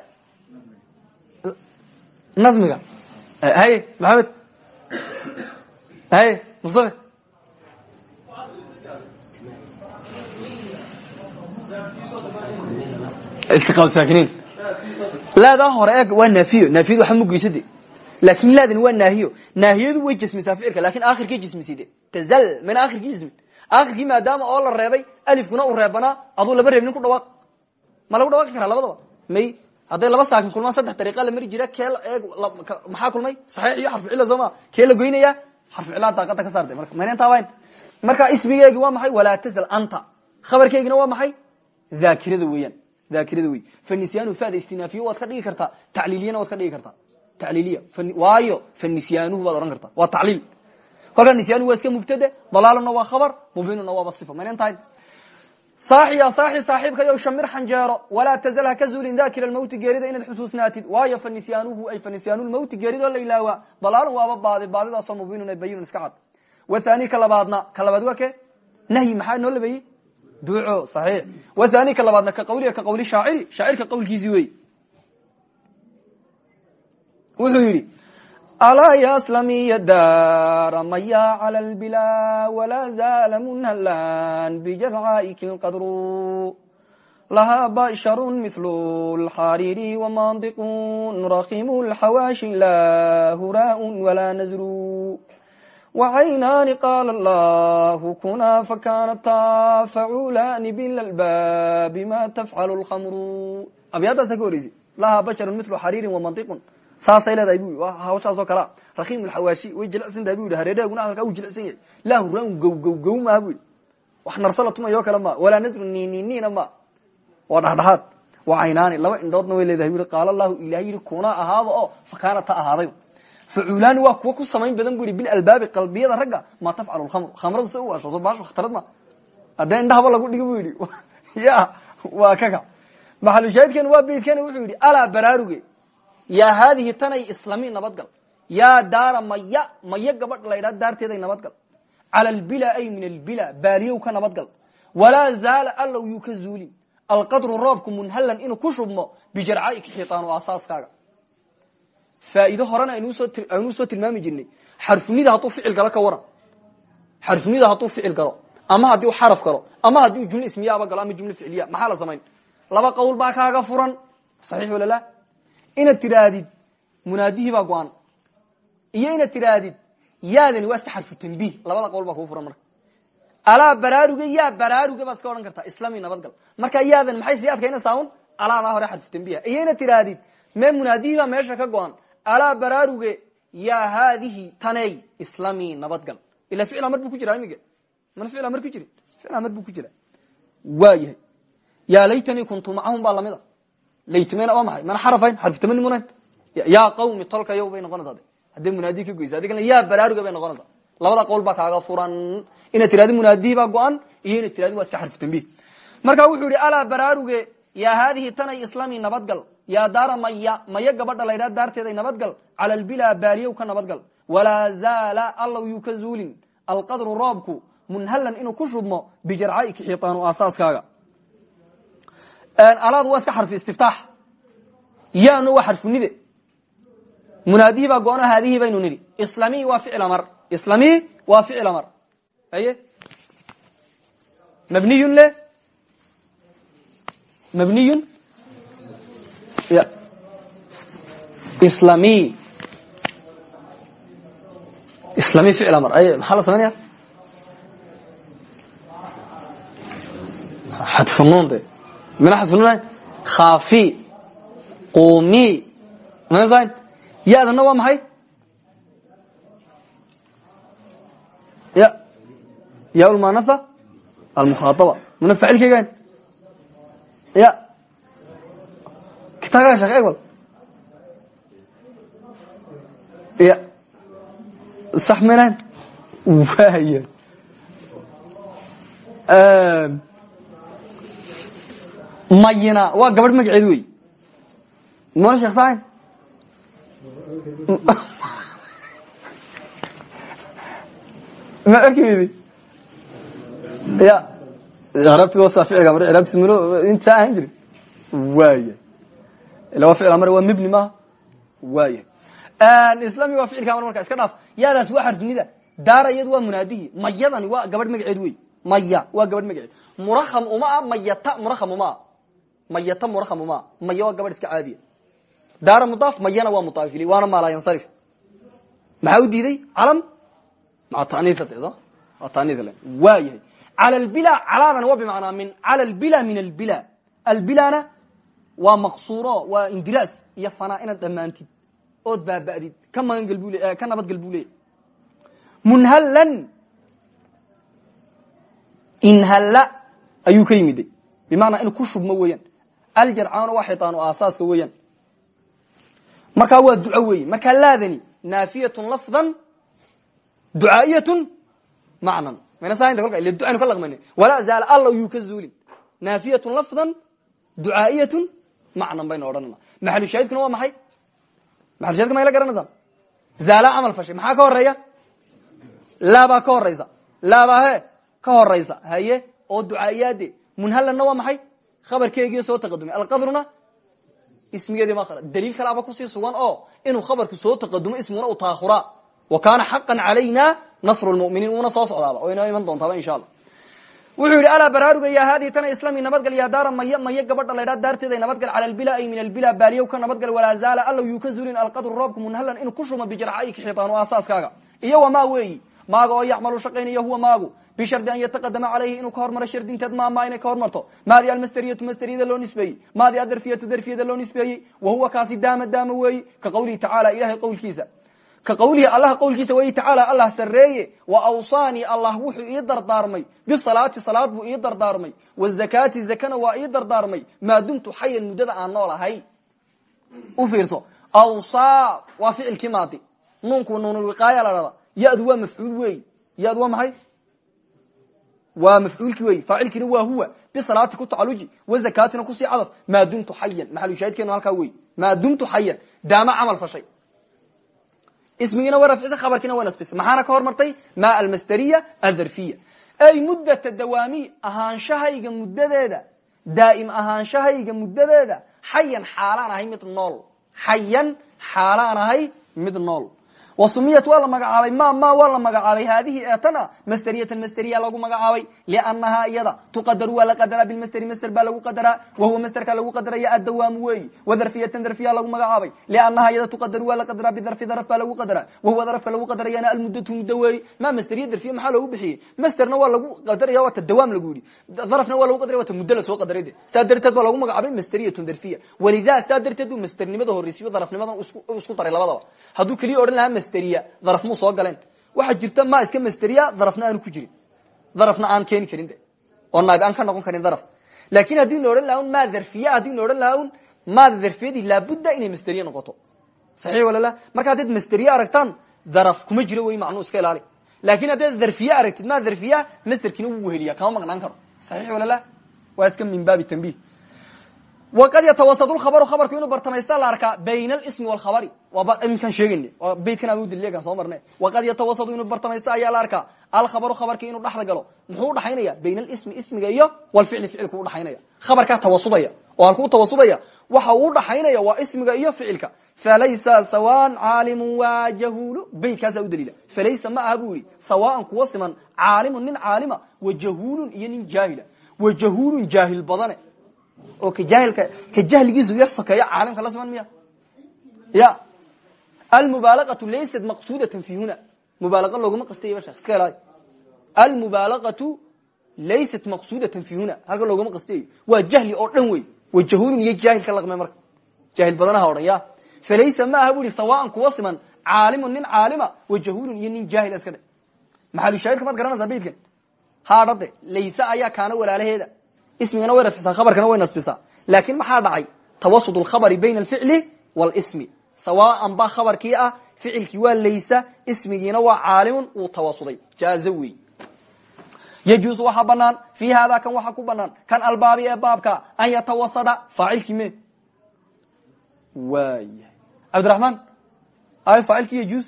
Nadmiga. Haye maxamed. Haye mustafe iltiqaa saakiniin laadaa hore eeg waa naafiyo naafiyadu waxa mugeysade laakin laadan waa naahiyo naahiyadu way jismisaa ficilka laakiin akhirkay jismiside tazal mana akhirkii jismin akhirkii maadaama oo la reebay alifkuna uu reebanaa aduu laba reebnin ku dhawaaq ma lagu dhawaaqi karaa labadaba may hadday laba saakin kulmaan saddex dariiqa la mari jira kee eeg maxaa kulmay saxiix iyo xarfu cilla soo ma kee la goynaya xarfu cillaha daaqada ka saartay marka mayna intaa wayn marka ismigeegi waa maxay walaa tazal anta khabarkeegina waa maxay daakirada weeyaan daakirada wey fanisyaanu fada istinaafiya waad ka dhigi kartaa. Tacliiliyana waad ka dhigi kartaa. Tacliiliya. Waayo fanisyanuhu baad odhan kartaa. Waa tacliil. Kolkaa nisyaanuhu waa iska mubtade dalaaluna waa khabar mubinuna waaba sifa maynan tahay? Saaxiya saaxi saaxiibka yow shamir xanjeero. Walaa tazal ha ka zuulin dakira lmawti geerida inaad xusuusnaatid. Waayo fanisyanuhu ay fanisyaanulmawti geeridoo la ilaawaa. Dalaalun waaba baadi baadidaasoo mubinun bayinun iska cad. Wathani ka labaadna ka labaad waa ke nahyi maxaa noo labeeyey duuco saxiix wathani ka labaadna ka qawliga ka qawli shaaciri. Shaacirka qawlkiisii wey wuxuu yidhi alaa yaslamiya daara maya cala lbila walaa zaala munhalan bijarcaa'iki lqadru lahaa basharun mithlu lxariiri wamandiqun rakimu lxawaashi laa huraaun walaa nazru wcaynaani qaala allahu kunaa fakanata faculaani bilalbaabi ma tafcalu lkamru abyaadaasa ka horeysa lahaa basharun milu xariirin wamantiqun saasay leedahay bu hawshaasoo kalea rakiim lxawaashi way jilicsan tahay bu yidhi hareerahaguna halkaa uu jilicsan yahay laa huraan gow gow gow maaha bu yidhi wax narsala tumayoo kale ma walaa nasru nininina ma waa dhexdhexaad wacaynaani laba indhoodna way leedahay bu yidhi qaala allahu ilahay yidhi kunaa ahaada oo fakaanata ahaaday faculaani waa kuwa ku samayn badan bu yidhi bilalbaabi qalbiyada ragga ma tafcalu lkhamr khamradu se u waasho soo baasho khatarad ma haddee indhahaba lagu dhigi bu yidhi ya waa kaka maxalushaahidkan waa beydkana wuxuu yidhi alaa baraaruge yaa haadihi tanay islami nabadgal yaa daara maya maya gabadh laydhaa daarteeday nabadgal cala albila ay min albila baaliyow ka nabadgal walaa zaala allow yuu ka zuulin alqadru roobku munhallan inuu ku shubmo bijarcaaika xiitaanu aasaaskaaga faa'iido horena aynuu soo tilmaami jirnay xarfunida hadduu ficil galo ka waran xarfunida hadduu ficil galo ama haddii u xaraf galo ama haddii u jumle ismiyaaba galo ama jumle ficliya maxaa la samayn laba qowl baa kaaga furan saxiix wala la inaad tidhaahdid munaadihii baa go-an iyo inaad tidhaahdid yaadani waa iska xarfu tanbiih labada qowl baa kuu furan marka alaa baraaruge yaa baraaruge baad iska odhan kartaa islami nabadgal marka yaadan maxay sii adkaynaysaa un alaadaa hore xarfu tanbiiha iyo inaad tidhaahdid mee munaadihii baa meesha ka go-an alaa baraaruge yaa haadihi taney islami nabadgal. Ila ficil amar buu ku jiraa imige mana ficil amar ku jirin? Ficil amar buu ku jiraa. Waayahay yaa laytanii kuntu macahum baa lamida laytmena waa maxay? Mana xarafayn xarfu tamani munayn yaa qawmi tolka yow bay noqonaysaa de haddii munaadihi ka goysa adigana yaa baraaruga bay noqonaysaa. Labada qowl baa kaaga furan. Inaad tirahdi munaadihii baa go-an iyo inaad tirahdi waa iska xarfu tambiih marka wuxuu yihi alaa baraaruge yaa haadihi tanay islami nabadgal yaa daara maya maya gabadha laydhaa daarteeday nabadgal. Cala lbilaa baaliyow ka nabadgal. Walaa zaala allaw yuu ka zuulin. Alqadru roobku munhalan inuu ku shubmo bijarcaika xiitaanu aasaaskaaga. Alaadu waa iska xarfu istiftaax. Yaanu waa xarfunide munaadihii baa go-ano haadihii baynu nidhi. Islami waa ficil amar. Islami waa ficil amar. Aye mabniyun le? Mabniyun ya islami. Islami ficil amar aye maxaa la samaynaya xadfunuun de mina xadfunuun khafi. Qumi. Manasayn ya-dana waa maxay ya. Ya lmanatha almukhaataba muna facilkeygan ya kitaabkaa shekh egbal ya sax maynayn waaya mayina. Waa gabadh magaceed wey muna shekh sain ma arkeydi ya raabtid waa saa ficilka mar raabtis mn intaa ahan jirin. Waaya ila waa ficil amar waa mibni maaha waaya islami waa ficilka amar marka iska dhaaf yaadaas waa xarfinida daara iyadu waa munaadihi mayadani waa gabadh magaceed wey maya waa gabadh magaceed muraham uma a mayata muraham uma a mayata muraham uma a maya waa gabadh iska caadiya daara mudaaf mayana waa mudaaf ilay waana maalaa yansarif maxaa u diiday calam maa taniis so waa taniis waa yahay cala lbila calaadana waa bimacnaa min cala lbila min albila albilana waa maqsuuro waa indiraas iyo fanaa inaad dhammaantid ood baaba'did ka magangel bu ka nabadgel buu leeyahy munhallan inhalla ayuu ka yimiday. Bimacnaa inuu ku shubmo weeyaan. Aljarcaano waa xitaanu aasaaska weeyaan. Markaa waa duco weeye. Markaa laadani naafiyatun lafdan ducaa'iyatun macnan. Mayna sahaynta kolka ila ducaynu ka laqmayna walaa zaala alla yuu ka zuulin naafiyatun lafdan ducaa'iyatun macnan baynu odhanana maxalushaahidkuna waa maxay? Maxalushahidka may la garanaysaa zaala camal fashay maxaa ka horreeya laabaa ka horeysa laabaa he ka horeysa haye oo ducaa'iyaade munhallanna waa maxay? Khabarkeegiio soo taqadumay alqadruna ismigeedi ma daliil kalaaba ku sii sugan oo inuu khabarku soo taqadumo ismiguna u taakhuraa wa kaana xaqan calayna nasru lmuminiin uuna soo socdaaba. Oo inoo iman doontaaba insha allah wuxuu yidhi alaa baraaruga ya haadii tana islami nabadgal ya daara maya maya gabadha laydhaa daarteeday nabadgal cala lbila ay min albila baaliyow ka nabadgal walaa zaala allow yuu ka zulin alqadru roobku munhalan inuu ku shuma bijarxaika xiitaanu aasaaskaaga. Iyo wamaa weeyi? Maaga oo yacmalu shaqaynayo huwa maagu. Bishardi an yataqadama calayhi inuu ka hormaro shardinteed maamaa inay ka hormarto. Maadi almasteriyatu masteriyada loo nisbeeyey. Maadi adarfiyatu darfiyada loo nisbeeyey. Wa huwa kaasi daama daama weeyi. Ka qawlihi tacaala ilahay qowlkiisa ka qawlihi allah qowlkiisa wey tacaala allah sareeye wa awsaanii allah wuxuu ii dardaarmay. Bisalaati salaad buu ii dardaarmay. Wazakaati zakana waa ii dardaarmay. Maa dumtu xayan muddada aan nool ahay u fiirso. Awsaa waa ficilkii maadi. Nuunku nuunulwiqaaya la dhada yadu waa mafcuul wey yadu waa maxay? Waa mafcuulki wey faacilkiina waa huwa. Bisalaati ku tacaluji wazakaatina ku sii cadaf maa dumtu xayan maxalushaahidkeenu halkaa wey maa dumtu xayan daama camal fashay ismigiina way rafcisa khabarkiina way nasbisa maxaana ka hormartay ma almasteriya adarfiya ay muddata dawaami ahaanshahayga muddadeeda daa'im ahaanshahayga muddadeeda xayan xaalaan ahay mid nool. Xayan xaalo aan ahay mid nool wasumiyat waa la magacaabay ma ma waa la magacaabay haadihi eetana masteriyatan masteriya lagu magacaabay liannahaa iyada tuqadaru waa la qadaraa bilmasteri master baa lagu qadaraa wahuwa masterka lagu qadaraya addawaamu weeyi wadarfiyatan darfiya lagu magacaabay liannahaa iyada tuqadaru waa la qadaraa bidarfi darf baa lagu qadaraa wahuwa darafka lagu qadarayana almuddatu muddo weeyi ma masteriya darfiya maxaa loogu bixiyey masterna waa lagu qadaraya waata dawaam lagu yidhi darafna waa lagu qadaraya waata muddo la soo qadaray de saa darteed baa lagu magacaabay masteriyatun darfiya walidaa saa darteed buu masternimada horreysiyo darafnimadan isku daray labadaba hadduu keliya odhan lahaa masteriya daraf muu soo galeen. Waxaa jirta ma iska masteriya darafna aanu ku jirin. Darafna aan keeni karin de. Oo naab aan ka noqon karin daraf laakin haddii na odhan laha un maa darfiya haddii na odhan laha un maada darfiyadii laabudda inay masteriya noqoto. Saxiix walala marka haddaad masteriye aragtaan daraf kuma jiro wey macnuu iska ilaali. Laakin haddaad darfiye aragtid maa darfiya masterkiina wuu weheliya kama maqnaan karo. Saxiix walala waa iska min baabi tanbih waqad yatawasad lkhabaru khabarku inuu bartamaysta la arkaa bayna alismi walkhabari waaba iminkaan sheegayna waa beytkan abu daliyagan soo marne waqad yatawasadu inuu bartamaysta ayaa la arkaa alkhabaru khabarki inuu dhexda galo muxuu udhaxaynaya bayna alismi ismiga iyo walficli ficilku udhaxaynaya khabarkaa tawasudaya oo halkuu tawasudaya waxa uu udhaxaynaya waa ismiga iyo ficilka falaysa sawaan caalimu waa jahuulu beytkaasaa u daliila falaysa ma aha buu yihi sawaan kuwa siman wa jahuulun iyo nin wa jahuulun jaahil badane oo ka ka jahligiisu yar sokeeyo caalimka la siman miya. Ya. Almubaalaqatu laysat maqsuudatan fi huna. Mubaalaqa looguma qastay ba shekh iska ilaali almubaalaqatu laysat maqsuudatan fi huna. Halka looguma qastayo waa jahli oo dhan wey. Wa jahuulun iyo jaahilka laqme marka. Jaahil badanaha o dhan ya. Falaysa ma aha bu ihi sawaan kuwa siman caalimun nin caalima wa jahuulun iyo nin jaahila iska dhe maxalushaahidka maad garanaysaa beydkan? Haadhade layse ayaa kaana walaalaheeda ismigana way rafcisaa khabarkana way nasbisaa. Laakin maxaa dhacay? Tawasud lkhabari bayna alficli walismi sawaan baa khabarkii ah ficilkii waa laysa ismigiina waa caalimun wuu tawasuday. Jaazo wey yajuusu waxaa banaan fi hada kan waxaa ku banaan kan albaabi ee baabka an yatawasada faacilkii me. Waaya cabdiraxmaan ay faacilkii yajuus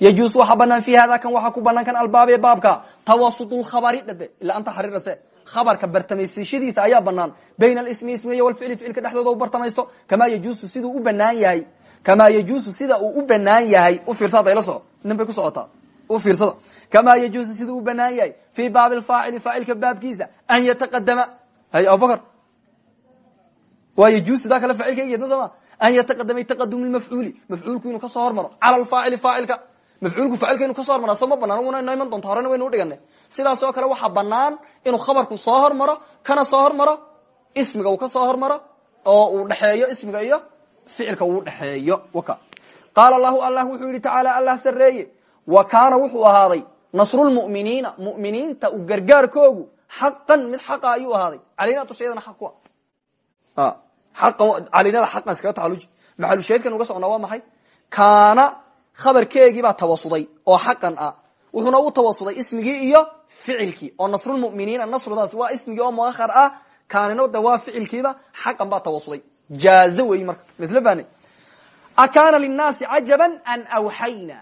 yajuus waxaa banaan fi hada kan waxaa ku banaan kan albaab ee baabka tawasud lkhabari dhade ilaa anta xariirase khabarka bartamaysashadiisa ayaa banaan bayna alismi ismiga iyo walficli ficilka dhexdooda u bartamaysto kamaa yajuusu siduu u banaan yahay. Kamaa yajuusu sida uu u banaan yahay u fiirsada ayla soco nin ku socotaa. U fiirsada. Kamaa yajuusu siduu u banaan yahay fi baabi lfaacili faacilka baabkiisa an yataqadama hay abubakar waa yajuus sidaa kale faacilka egeedna sooma an yataqadama taqadum lmafcuuli mafcuulku inuu ka soo hormaro. Cala lfaacili faacilka mafcuulku faacilka inu ka soo hormara soo ma banaan una inoo iman doonta horena waynu udhiganay sidaas oo kale waxaa banaan inuu khabarku soo hormaro kana soo hormaro ismiga uu ka soo hormaro oo uu dhexeeyo ismiga iyo ficilka uu dhexeeyo waka. Qaala lahu allah wuxuu yihi tacaala allah sareeye wa kaana wuxuu ahaaday nasrulmuminiina muminiinta u gargaarkoogu xaqan mid xaqa ayuu ahaaday. Calayna tushayadana xaq ku ah. Calinada xaqan iskaga tacaluji maxalusheedkan uga socnaa waa maxay? Kaana khabarkeegiibaa tawasuday oo xaqan ah. Wuxuuna u tawasuday ismigii iyo ficilkii oo nasrulmuminiina nasrudaas waa ismigii oo muahar ah kaanino de waa ficilkiiba xaqan baa tawasuday. Jaazo weyi marka masl fani akaana linnaasi cajaban an awxayna.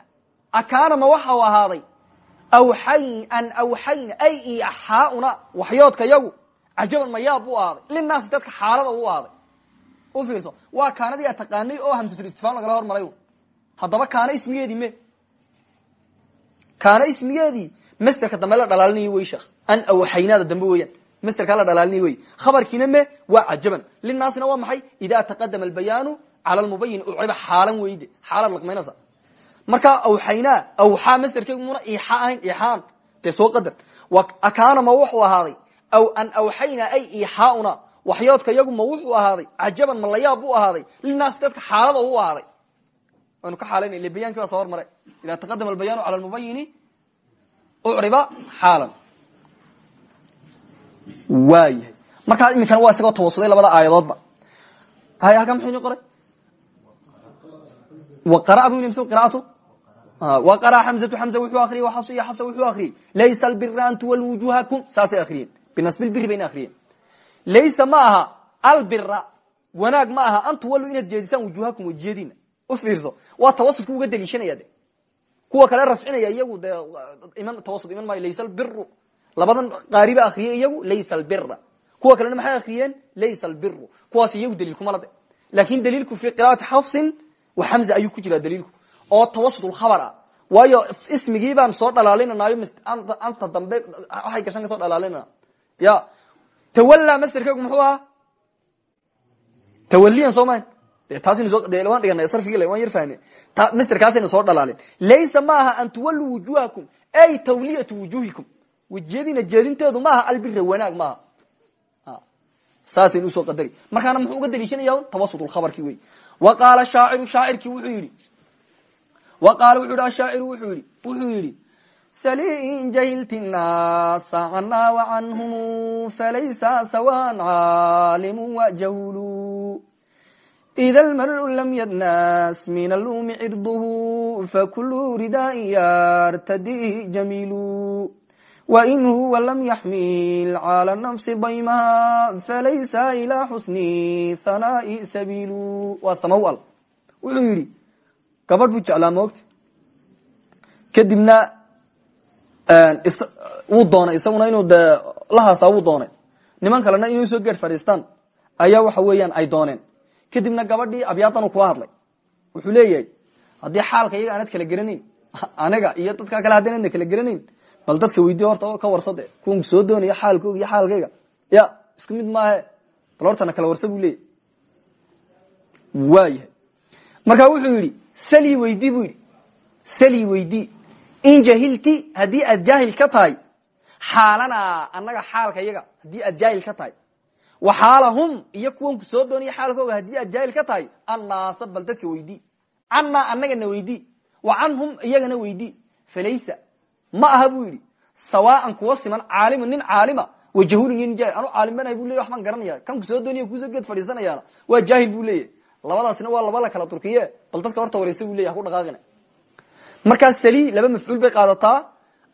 Akaana ma waxa u ahaaday? Awxay an awxayna ay ixaauna waxyoodka yagu cajaban ma yaab u ahaaday. Linaasi dadka xaalada u ahaaday. U fiirso waa kaanadii a taqaanay oo hamsatul istifhaam lagala hormaray haddaba kaana ismigeedii me. Kaana ismigeedii masterka dambe la dhalaalinayo wey sheekh. An awxaynaada dambe weeyaan. Masterkaa la dhalaalinayo wey. Khabarkiina me waa cajaban. Linaasina waa maxay? Idaa taqadama albayaanu cala lmubayin ucriba xaalan weyde. Xaalaad laqmaynaysa. Markaa awxaynaa awxaa masterkeegu muna ixa ahayn ixaan dee soo qadar. Kaana ma wuxuu ahaaday? Aw an awxaynaa ay ixaauna waxyoodka yagu ma wuxuu ahaaday? Cajaban ma layaab buu ahaaday? Linaasi dadka xaalada u ahaaday waynu ka xaalayna ile bayankii baa soo hormare ida taqadama albayanu cala lmubayini ucriba xaalan. Waayahay markaa iminkana waa isagoo tawasuday labada aayadoodba. Hay halkaa muxuu inii qoray? Waqara bu ms qiraatu waqara xamzatu xamza wuxuu akriyey waxafs iyo xafsa wuxuu akriyey laysa albira an tuwallu wujuhakum saasay akriyeen binasbi lbiri bayna akriyeen laysa ma aha albira wanaag ma aha an tuwallu inaad jeedisaan wujuhakum wejiyadiina u fiirso. Waa tawasudka uga daliishanaya de. Kuwa kale rafcinaya iyagu de iman tawasud iman maayo laysa albiru labadan qaariba akriyey iyagu laysa albira kuwa kalena maxay akriyeen laysa albiru kuwaas iyagu daliil kuma lade. Lakin daliilku fi qira'ati xafsin wa xamza ayuu ku jiraa daliilku oo tawasut lkhabar ah waayo ismigii baan soo dhalaalinanayo anta dambe waxay gashan ka soo dhalaalinana ya tawalla masderkeegu muxuu ahaa? Tawaliyan soo mayn masderkaasayna soo dhalaalin. Laysa ma aha an tuwalluu wujuhakum ay tawliyatu wujuhikum wejiyadiina jeedinteedu maaha albira wanaag maaha. Saasaynu u soo qadari. Markaana muxuu uga daliishanaya tawasut lkhabarki wey wa qaala shaaciru shaacirkii wuxuu yidhi. Wa qaala wuxu yidhi ashaaciru wuxuu yidhi wuxuu yidhi salin jahilti nnaasa canaa wacanhum falaysa sawaan caalimu wajahulu ida almar'u lam yadnas min alumi cirduhu fakulu ridaain yartadihi jamiilu wain huwa lam yaxmil cala nafsi daymaha falaysa ilaa xusni hanaa'i sabiilu waa samawal wuxuu yidhi gabadh buu jeclaa moogta kadibna wuu doonay isaguna inuu de lahaasaa wuu doonay niman kalena inay soo geed fadhiistaan ayaa waxa weeyaan ay dooneen kadibna gabadhii abyaadan kula hadlay. Wuxuu leeyahay haddii xaalka iyaga aanad kala geranayn aniga iyo dadka kale haddaynadna kala geranayn bal dadka weydiyo horta ka warsade kuwan soo doonaya xaalkooga iyo xaalkayga. Ya isku mid maahe bal hortana kala warsa buu leeyahy waayahay. Marka wuxuu yidhi sali weydii buu yidhi. Sali weydii in jahilti haddii aad jaahil ka tahay xaalanaa annaga xaalka yaga haddii aad jaahil ka tahay wa xaalahum iyo kuwan ku soo doonaya xaalkooga haddii aad jaahil ka tahay annaasa bal dadka weydii cannaa annagana weydii wa canhum iyagana weydii falaysa ma aha buu yidhi sawaaan kuwa siman caalimu nin caalima wa jahulun iyo nin jahil anu caalimbanay bu ley waxbaan garanaya kan ku soo doonaya kuusoo geed fadhiisanayaana waa jaahil buu leeyahy labadaasina waa sali laba mafcuul bay qaadataa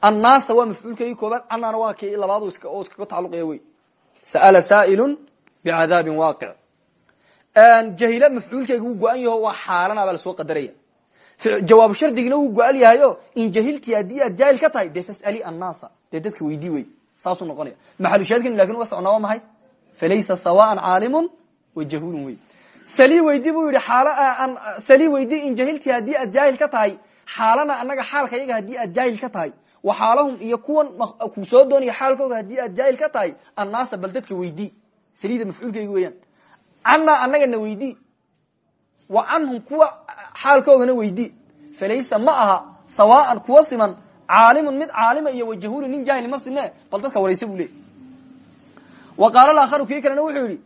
annaasa waa mafcuulkeygii koobaad canaana waa kii labaad oo iskaga tacaluqaya wey sa'ala saa'ilun bicadaabin waaqic jahila mafcuulkeyga wuu go-an yaho waa xaalana baa la soo qadaraya jawaabu shardigina wuu go-al yahayo in jahilti haddii aad jaahil ka tahay dee fas'ali annaasa dee dadka weydii wey saasuu noqonaya maxalushaadkan laakiin uga socnaa waa maxay falaysa sawaan caalimun wa jahulun wey sali weydi buu yidhi sali weydi in jahilti haddii aad jaahil ka tahay xaalana annaga xaalka yaga haddii aad jaahil ka tahay wa xaalahum iyo kuwan ku soo doonaya xaalkooga haddii aad jaahil ka tahay annaasa bal dadka weydii salida mafcuulkeyga weeyaan. Cannaa annagana weydii wa canhum kuwa xaalkoogana weydii falaysa ma aha sawaaan kuwa siman caalimun mid caalima iyo wajahulun nin jaahil ma sine bal dadka waraysa buu leey wa qaala laakharu kii kalena wuxuu yidhi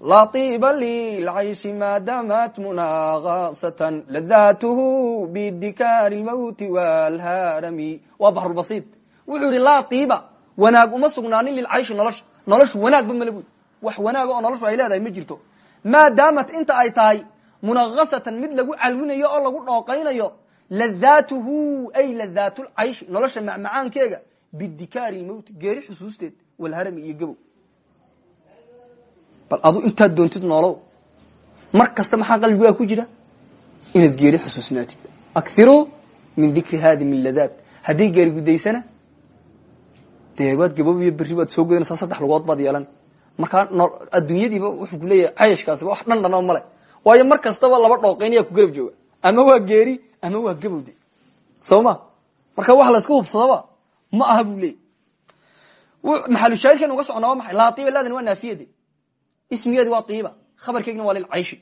laiba lilcayshi maadamat munaqasatan ladatuhu bidikaari lmawti walharami waa baxrulbasiid wuxuu yihi laa iiba wanaag uma sugnaanin lilcayshi nolosha noloshu wanaagba mala bud wax wanaaga oo noloshu ay leedahay ma jirto maadaamat inta ay tahay munaqasatan mid lagu calwinayo oo lagu dhooqaynayo ladatuhu ay ladaatlcayshi nolosha macmacaankeega bidikaari lmawti geeri xusuusteed walharami iyo gabow bal adu intaad doontid noolow mar kasta maxaa qalbigaa ku jira? Inaad geeri xusuusnaatid akiruu min dikri hadi min ladaat hadday geeri gudaysana dee waad gaboobiyo berri baad soo godanaysaa saddex lugood baad yeelan. Markaa adduunyadiiba wuxuu kuleeyahay cayashkaasiba wax dhan dhanoo male waayo mar kastaba laba dhooqaynaya ku garab jooga. Ama waa geeri ama waa gabowde soo ma? Marka wax layska hubsadaba ma aha buu leeyay maxalushaahidkan uga socnaa waa maxay laaiba ladan waa naafiyade ismigeedi waa iiba khabarkeygina waa lilcayshi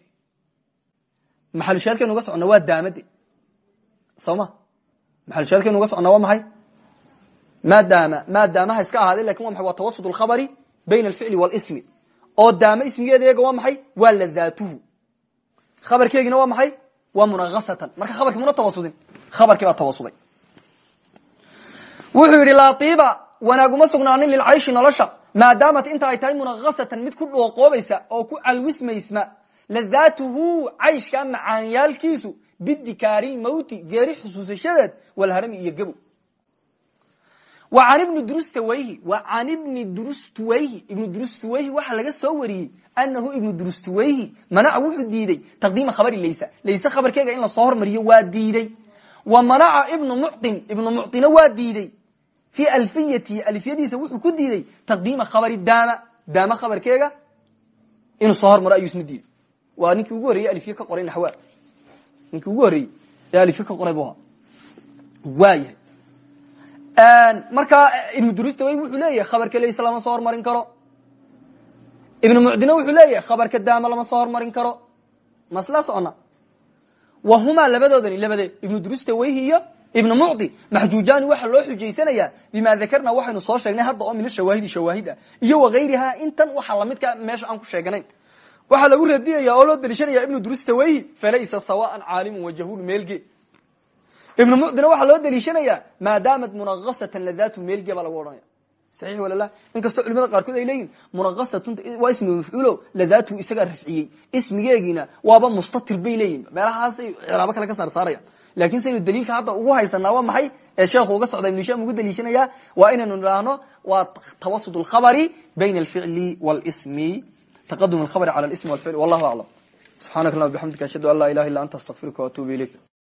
maxalushaadkaynu uga socona waa daamade soo ma maxalushaadkaynu uga socona waa maxay? Maadaama maadaamaha iska ahaaday laakiin wa maay waa tawasut lkhabari bayna alficli walismi oo daama ismigeeda iyaga waa maxay? Waa ladaatuhu khabarkeygina waa maxay? Waa munaqasatan. Marka khabarkii muna tawasudin. Khabarkii baa tawasuday. Wuxuu yidhi laaiba wanaaguma sugnaanin lilcayshi nolosha maadaamat inta ay tahay munaqasatan mid ku dhooqoobaysa oo ku calwismaysma ladaatuhu cayshka macaanyaalkiisu bidikaari lmawti geeri xusuusashadeed walharami iyo gabow wa can ibni durustawayhi wa can ibni durustuwayhi ibnu durustuwayhi waxaa laga soo wariyey anahu ibnu durustuwayhi manaca wuxuu diiday taqdiima khabari laysa layse khabarkeega in la soo hormariyo waa diiday. Wa manaca ibnu mucin ibnu mucina waa diiday fi alfiyatihi alfiyadiisa wuxuu ku diiday taqdiima khabari daama daama khabarkeega inuu soo hormaro ayuu isna diiday waa ninkii ugu horreeyey alifye ka qoray naxwa ninkii ugu horreeyey ee alifye ka qoray bu ahaa waayahay markaa ibnu durustawey wuxuu leeyahay khabarka laysa lama soo hormarin karo ibnu mucdina wuxuu leeyahay khabarka daama lama soo hormarin karo masla socona wa humaa labadoodani labadee ibnu durustaweyhi iyo ibnu mucdi maxjuujaani waxaa loo xujaysanayaa bima dakarna waxaynu soo sheegnay hadda oo min shawaahidi shawaahid ah iyo wagayrihaa intan waxaa lamidka meesha aan ku sheeganayn waxaa lagu radiyaya oo loo daliishanaya ibnu durustaweyhi falaysa sawaan caalimu wajahulu meelge. Ibnu mucdina waxaa loo daliishanayaa maadaamat munaqasatan ladatu meelge baa lagu odhanaya. Saxiix walala inkastoo culimada qaarkood ay leeyihiin munaqasatun waa ismi mafcuulo ladatu isagaa rafciyey ismigeegiina waaba mustatir bay leeyihiin meelahaasay ciraabo kale ka saar saaraya laakiin saynu daliilka hadda ugu haysanaa waa maxay? Ee sheekhu uga socda ibnu sham ugu daliishanaya waa inaynu idhaahno waa tawasud alkhabari bayna alficli wاlsmi taqadum alkhabri cala ismi walficl wallahu aclam subxanak allah bxamdika ashhadu an laa ilaha illa anta astaqfiruka waatubu ilayk